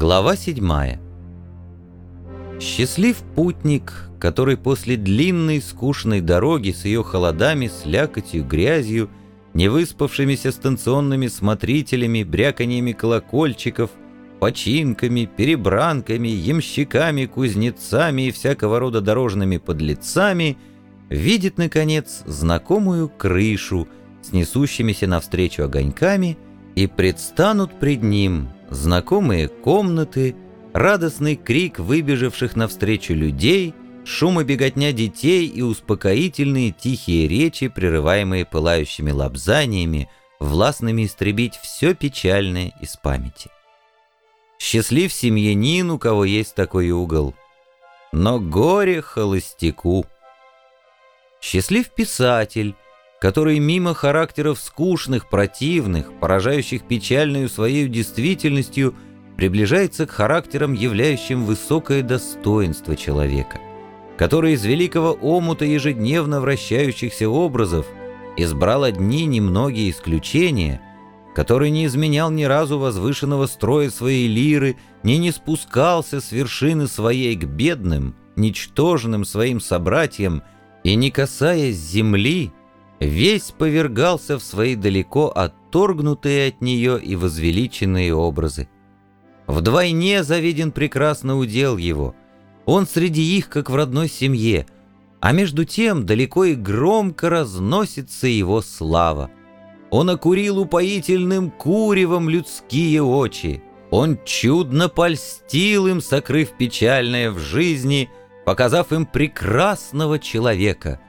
Глава 7 Счастлив путник, который после длинной скучной дороги с ее холодами, слякотью, грязью, невыспавшимися станционными смотрителями, бряканьями колокольчиков, починками, перебранками, ямщиками, кузнецами и всякого рода дорожными подлецами, видит, наконец, знакомую крышу с несущимися навстречу огоньками и предстанут пред ним знакомые комнаты, радостный крик выбежавших навстречу людей, шум и беготня детей и успокоительные тихие речи, прерываемые пылающими лапзаниями, властными истребить все печальное из памяти. Счастлив семьянин, у кого есть такой угол, но горе холостяку. Счастлив писатель, который мимо характеров скучных, противных, поражающих печальную своей действительностью, приближается к характерам, являющим высокое достоинство человека, который из великого омута ежедневно вращающихся образов избрал одни немногие исключения, который не изменял ни разу возвышенного строя своей лиры, ни не спускался с вершины своей к бедным, ничтожным своим собратьям и, не касаясь земли, весь повергался в свои далеко отторгнутые от нее и возвеличенные образы. Вдвойне завиден прекрасно удел его. Он среди их, как в родной семье, а между тем далеко и громко разносится его слава. Он окурил упоительным куревом людские очи. Он чудно польстил им, сокрыв печальное в жизни, показав им прекрасного человека —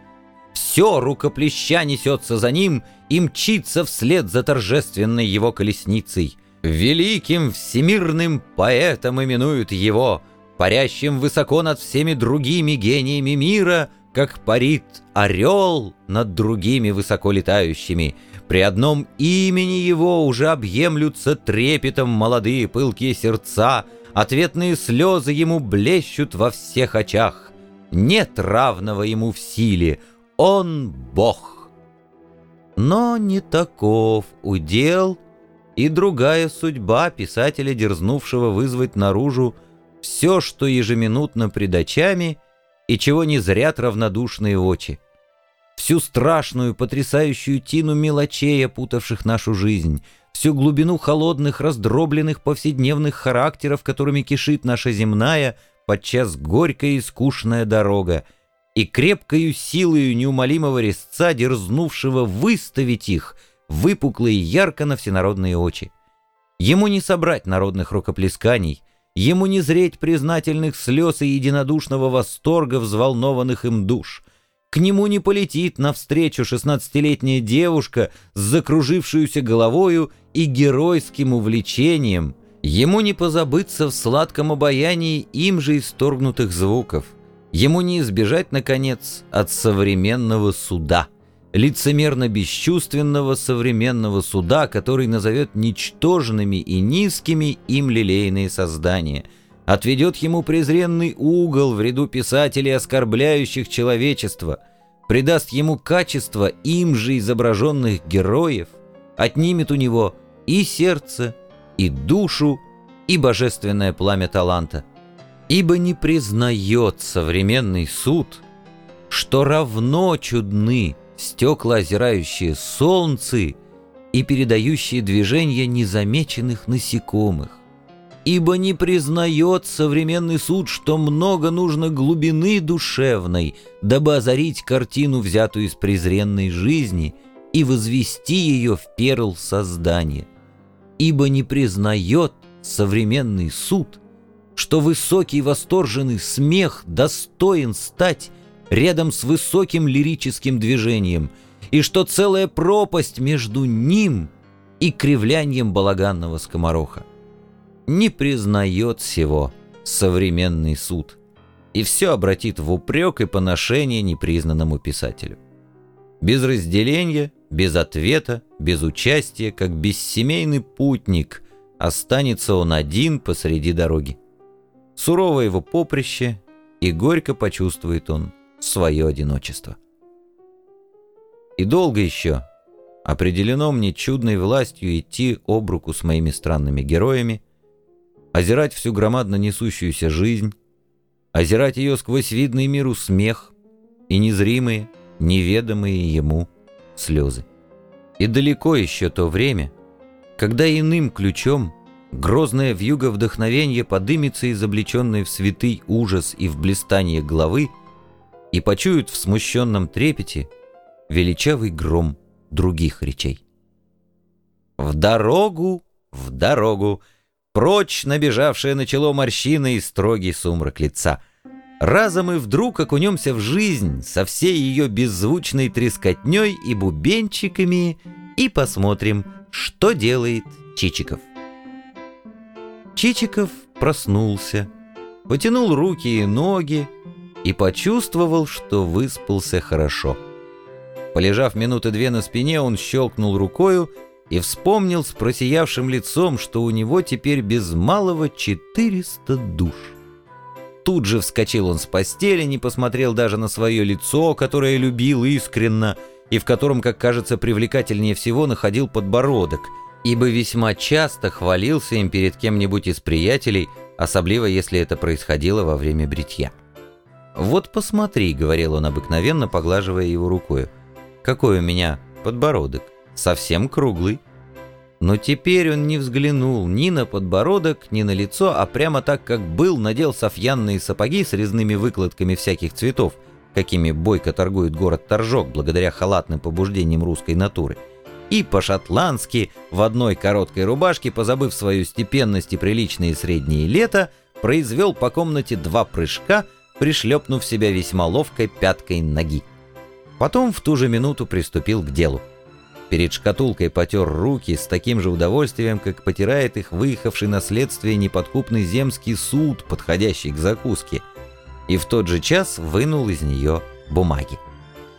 все рукоплеща несется за ним и мчится вслед за торжественной его колесницей. Великим всемирным поэтом именуют его, парящим высоко над всеми другими гениями мира, как парит орел над другими высоко летающими. При одном имени его уже объемлются трепетом молодые пылкие сердца, ответные слезы ему блещут во всех очах. Нет равного ему в силе, он Бог. Но не таков удел и другая судьба писателя, дерзнувшего вызвать наружу все, что ежеминутно пред очами и чего не зрят равнодушные очи. Всю страшную, потрясающую тину мелочей, опутавших нашу жизнь, всю глубину холодных, раздробленных повседневных характеров, которыми кишит наша земная, подчас горькая и скучная дорога — и крепкою силою неумолимого резца, дерзнувшего выставить их, выпуклые ярко на всенародные очи. Ему не собрать народных рукоплесканий, ему не зреть признательных слез и единодушного восторга взволнованных им душ. К нему не полетит навстречу шестнадцатилетняя девушка с закружившуюся головою и геройским увлечением, ему не позабыться в сладком обаянии им же исторгнутых звуков — Ему не избежать, наконец, от современного суда, лицемерно-бесчувственного современного суда, который назовет ничтожными и низкими им лилейные создания, отведет ему презренный угол в ряду писателей, оскорбляющих человечество, придаст ему качество им же изображенных героев, отнимет у него и сердце, и душу, и божественное пламя таланта. Ибо не признает современный суд, что равно чудны стекла, озирающие солнце и передающие движения незамеченных насекомых. Ибо не признает современный суд, что много нужно глубины душевной, дабы озарить картину, взятую из презренной жизни, и возвести ее в перл создания. Ибо не признает современный суд — что высокий восторженный смех достоин стать рядом с высоким лирическим движением, и что целая пропасть между ним и кривлянием балаганного скомороха. Не признает всего современный суд, и все обратит в упрек и поношение непризнанному писателю. Без разделения, без ответа, без участия, как бессемейный путник, останется он один посреди дороги сурово его поприще, и горько почувствует он свое одиночество. И долго еще определено мне чудной властью идти об руку с моими странными героями, озирать всю громадно несущуюся жизнь, озирать ее сквозь видный миру смех и незримые, неведомые ему слезы. И далеко еще то время, когда иным ключом грозное вьюга вдохновенье подымется изобличенный в святый ужас и в блистанье головы и почуют в смущенном трепете величавый гром других речей. В дорогу, в дорогу, прочь набежавшее начало морщины и строгий сумрак лица. Разом и вдруг окунемся в жизнь со всей ее беззвучной трескотней и бубенчиками и посмотрим, что делает Чичиков. Чичиков проснулся, потянул руки и ноги и почувствовал, что выспался хорошо. Полежав минуты две на спине, он щелкнул рукою и вспомнил с просиявшим лицом, что у него теперь без малого 400 душ. Тут же вскочил он с постели, не посмотрел даже на свое лицо, которое любил искренно, и в котором, как кажется, привлекательнее всего находил подбородок, ибо весьма часто хвалился им перед кем-нибудь из приятелей, особливо если это происходило во время бритья. «Вот посмотри», — говорил он обыкновенно, поглаживая его рукою, — «какой у меня подбородок, совсем круглый». Но теперь он не взглянул ни на подбородок, ни на лицо, а прямо так, как был, надел софьянные сапоги с резными выкладками всяких цветов, какими бойко торгует город Торжок благодаря халатным побуждениям русской натуры, и по-шотландски в одной короткой рубашке, позабыв свою степенность и приличные средние лета, произвел по комнате два прыжка, пришлепнув себя весьма ловкой пяткой ноги. Потом в ту же минуту приступил к делу. Перед шкатулкой потер руки с таким же удовольствием, как потирает их выехавший на следствие неподкупный земский суд, подходящий к закуске, и в тот же час вынул из нее бумаги.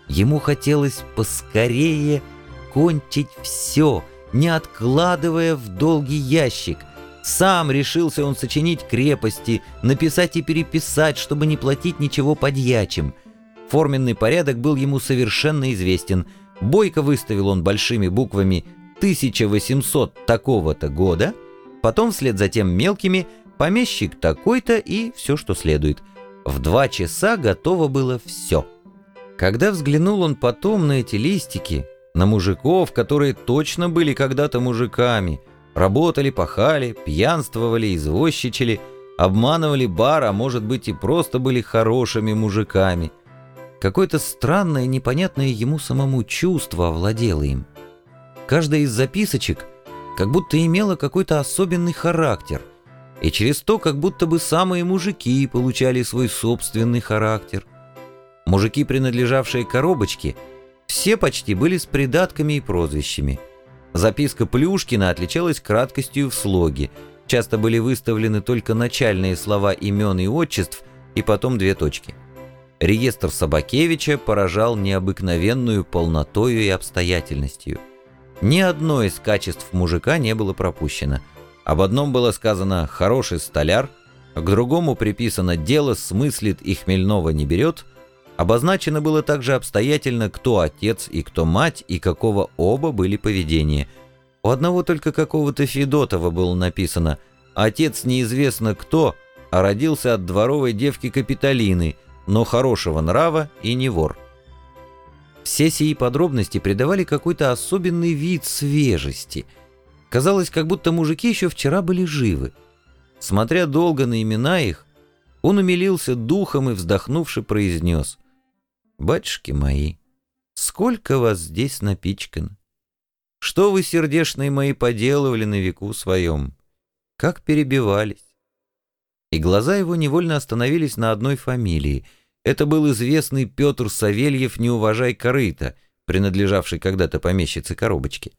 Ему хотелось поскорее кончить все, не откладывая в долгий ящик. Сам решился он сочинить крепости, написать и переписать, чтобы не платить ничего подьячим. Форменный порядок был ему совершенно известен — Бойко выставил он большими буквами 1800 такого-то года, потом вслед за тем мелкими помещик такой-то и все, что следует. В два часа готово было все. Когда взглянул он потом на эти листики, на мужиков, которые точно были когда-то мужиками, работали, пахали, пьянствовали, извозчичали, обманывали бар, а может быть и просто были хорошими мужиками – Какое-то странное, непонятное ему самому чувство овладело им. Каждая из записочек как будто имела какой-то особенный характер, и через то как будто бы самые мужики получали свой собственный характер. Мужики, принадлежавшие коробочке, все почти были с придатками и прозвищами. Записка Плюшкина отличалась краткостью в слоге, часто были выставлены только начальные слова имен и отчеств, и потом две точки – Реестр Собакевича поражал необыкновенную полнотою и обстоятельностью. Ни одно из качеств мужика не было пропущено. Об одном было сказано «хороший столяр», к другому приписано «дело смыслит и хмельного не берет», обозначено было также обстоятельно, кто отец и кто мать, и какого оба были поведения. У одного только какого-то Федотова было написано «отец неизвестно кто», а родился от дворовой девки Капитолины – но хорошего нрава и не вор. Все сии подробности придавали какой-то особенный вид свежести. Казалось, как будто мужики еще вчера были живы. Смотря долго на имена их, он умилился духом и, вздохнувши, произнес «Батюшки мои, сколько вас здесь напичкано! Что вы, сердешные мои, поделывали на веку своем? Как перебивались!» И глаза его невольно остановились на одной фамилии — это был известный Петр Савельев «Не уважай корыта», принадлежавший когда-то помещице коробочки.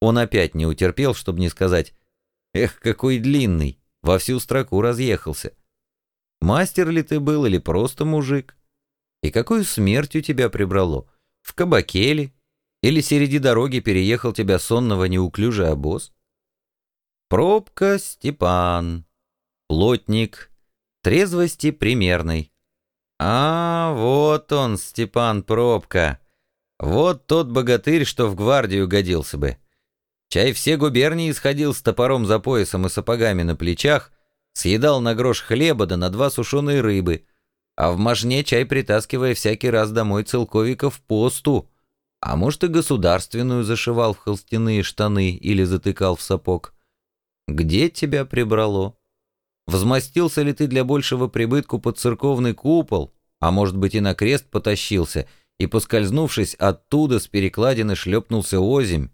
Он опять не утерпел, чтобы не сказать «Эх, какой длинный!» Во всю строку разъехался. Мастер ли ты был или просто мужик? И какую смерть у тебя прибрало? В кабаке ли? Или среди дороги переехал тебя сонного неуклюжий обоз? Пробка Степан, плотник, трезвости примерной. А, вот он, Степан Пробка. Вот тот богатырь, что в гвардию годился бы. Чай все губернии сходил с топором за поясом и сапогами на плечах, съедал на грош хлеба да на два сушеные рыбы, а в мажне чай притаскивая всякий раз домой целковиков посту, а может и государственную зашивал в холстяные штаны или затыкал в сапог. Где тебя прибрало? Взмастился ли ты для большего прибытку под церковный купол, а может быть и на крест потащился, и, поскользнувшись, оттуда с перекладины шлепнулся озимь,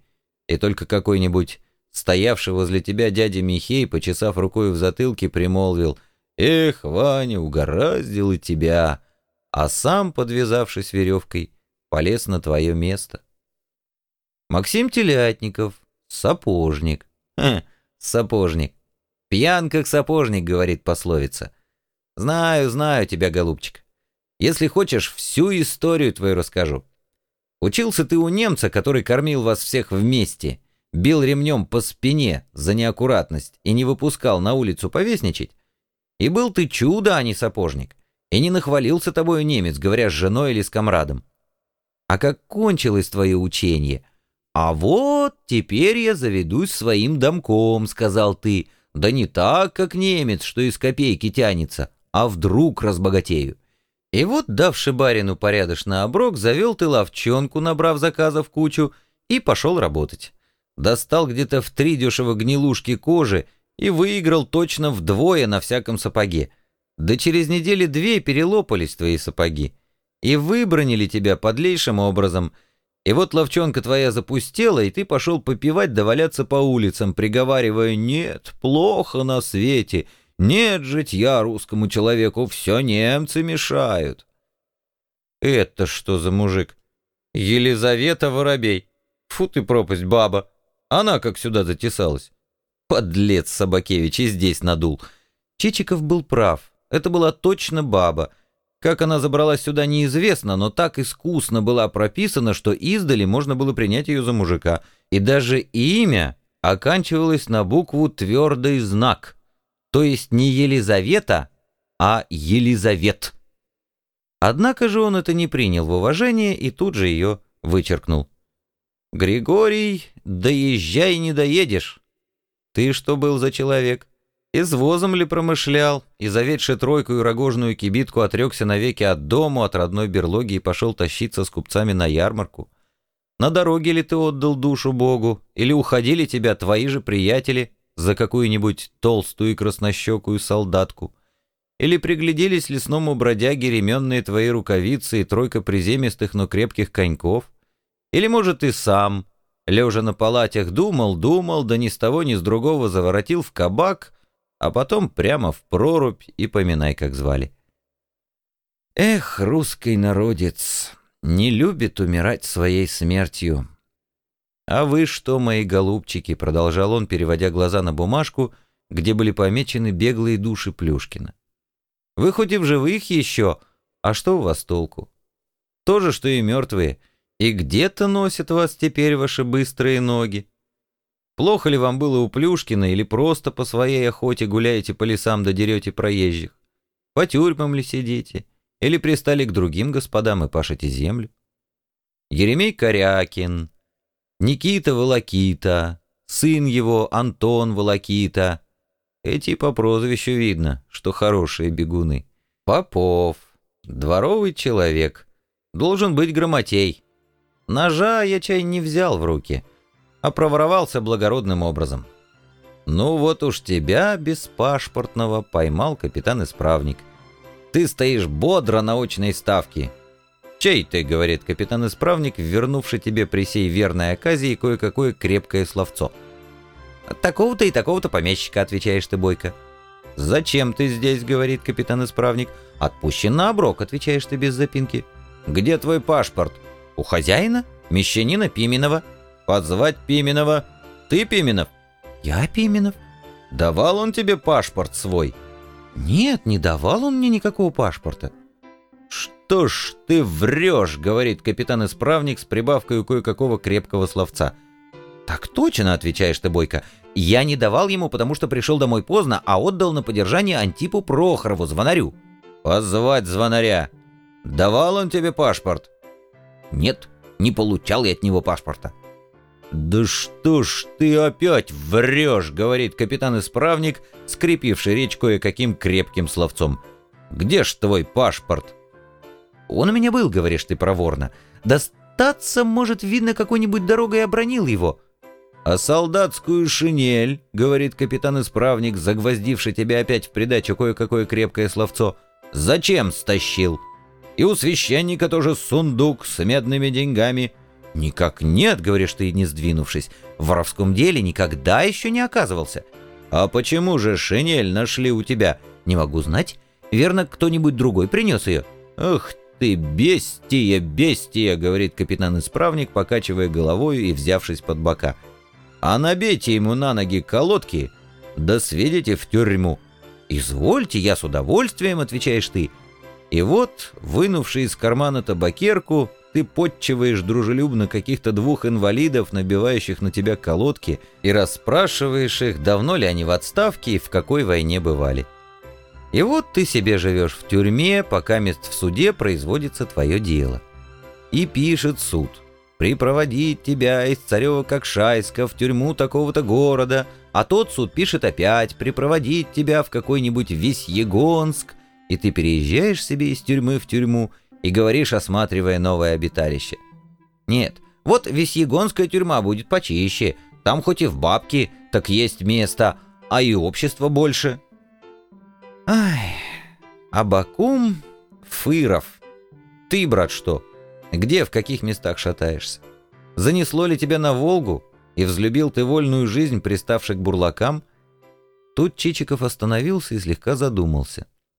и только какой-нибудь стоявший возле тебя дядя Михей, почесав рукой в затылке, примолвил «Эх, Ваня, угораздил и тебя!» а сам, подвязавшись веревкой, полез на твое место. Максим Телятников, сапожник. Хм, сапожник. Пьян как сапожник, говорит пословица. Знаю, знаю тебя, голубчик. Если хочешь, всю историю твою расскажу. Учился ты у немца, который кормил вас всех вместе, бил ремнем по спине за неаккуратность и не выпускал на улицу повесничать. И был ты чудо, а не сапожник. И не нахвалился тобою немец, говоря с женой или с комрадом. А как кончилось твое учение? А вот теперь я заведусь своим домком, сказал ты. Да не так, как немец, что из копейки тянется, а вдруг разбогатею. И вот, давши барину порядочно оброк, завел ты ловчонку, набрав заказов кучу, и пошел работать. Достал где-то в три дешево гнилушки кожи и выиграл точно вдвое на всяком сапоге. Да через недели две перелопались твои сапоги и выбронили тебя подлейшим образом. И вот ловчонка твоя запустела, и ты пошел попивать да валяться по улицам, приговаривая «Нет, плохо на свете, нет житья русскому человеку, все немцы мешают». «Это что за мужик?» «Елизавета Воробей. Фу ты пропасть, баба. Она как сюда затесалась». Подлец Собакевич и здесь надул. Чичиков был прав. Это была точно баба — как она забралась сюда, неизвестно, но так искусно была прописана, что издали можно было принять ее за мужика. И даже имя оканчивалось на букву «твердый знак», то есть не Елизавета, а Елизавет. Однако же он это не принял в уважение и тут же ее вычеркнул. «Григорий, доезжай не доедешь. Ты что был за человек? Извозом ли промышлял, и заведший тройку и рогожную кибитку отрекся навеки от дому, от родной берлоги и пошел тащиться с купцами на ярмарку? На дороге ли ты отдал душу Богу, или уходили тебя твои же приятели за какую-нибудь толстую и краснощекую солдатку? Или пригляделись лесному бродяге ременные твои рукавицы и тройка приземистых, но крепких коньков? Или, может, и сам, лежа на палатях, думал, думал, да ни с того ни с другого заворотил в кабак — а потом прямо в прорубь и поминай, как звали. Эх, русский народец, не любит умирать своей смертью. А вы что, мои голубчики, продолжал он, переводя глаза на бумажку, где были помечены беглые души Плюшкина. Вы хоть и в живых еще, а что у вас толку? То же, что и мертвые, и где-то носят вас теперь ваши быстрые ноги. Плохо ли вам было у Плюшкина или просто по своей охоте гуляете по лесам да дерете проезжих? По тюрьмам ли сидите? Или пристали к другим господам и пашете землю? Еремей Корякин, Никита Волокита, сын его Антон Волокита. Эти по прозвищу видно, что хорошие бегуны. Попов, дворовый человек, должен быть грамотей. Ножа я чай не взял в руки — а проворовался благородным образом. «Ну вот уж тебя, беспашпортного, поймал капитан-исправник. Ты стоишь бодро на очной ставке». «Чей ты?» — говорит капитан-исправник, вернувший тебе при сей верной оказии кое-какое крепкое словцо. «Такого-то и такого-то помещика», — отвечаешь ты, Бойко. «Зачем ты здесь?» — говорит капитан-исправник. «Отпущен на оброк», — отвечаешь ты без запинки. «Где твой паспорт?» «У хозяина? Мещанина Пименова». Позвать Пименова. Ты Пименов? Я Пименов. Давал он тебе паспорт свой? Нет, не давал он мне никакого паспорта. Что ж ты врешь, говорит капитан-исправник с прибавкой кое-какого крепкого словца. Так точно, отвечаешь ты, Бойко. Я не давал ему, потому что пришел домой поздно, а отдал на поддержание Антипу Прохорову, звонарю. Позвать звонаря. Давал он тебе паспорт? Нет, не получал я от него паспорта. «Да что ж ты опять врешь!» — говорит капитан-исправник, скрепивший речь кое-каким крепким словцом. «Где ж твой паспорт?» «Он у меня был, говоришь ты проворно. Достаться, может, видно, какой-нибудь дорогой обронил его». «А солдатскую шинель, — говорит капитан-исправник, загвоздивший тебя опять в придачу кое-какое крепкое словцо, — зачем стащил? И у священника тоже сундук с медными деньгами». «Никак нет, — говоришь ты, не сдвинувшись, — в воровском деле никогда еще не оказывался». «А почему же шинель нашли у тебя?» «Не могу знать. Верно, кто-нибудь другой принес ее». «Ах ты, бестия, бестия!» — говорит капитан-исправник, покачивая головой и взявшись под бока. «А набейте ему на ноги колодки, да сведите в тюрьму». «Извольте, я с удовольствием», — отвечаешь ты. И вот, вынувший из кармана табакерку, ты подчиваешь дружелюбно каких-то двух инвалидов, набивающих на тебя колодки, и расспрашиваешь их, давно ли они в отставке и в какой войне бывали. И вот ты себе живешь в тюрьме, пока мест в суде производится твое дело. И пишет суд. Припроводить тебя из царева Кокшайска в тюрьму такого-то города, а тот суд пишет опять припроводить тебя в какой-нибудь Весьегонск, и ты переезжаешь себе из тюрьмы в тюрьму и говоришь, осматривая новое обиталище. Нет, вот Весьегонская тюрьма будет почище, там хоть и в бабки, так есть место, а и общество больше. Ай, Абакум Фыров. Ты, брат, что? Где, в каких местах шатаешься? Занесло ли тебя на Волгу, и взлюбил ты вольную жизнь, приставший к бурлакам? Тут Чичиков остановился и слегка задумался —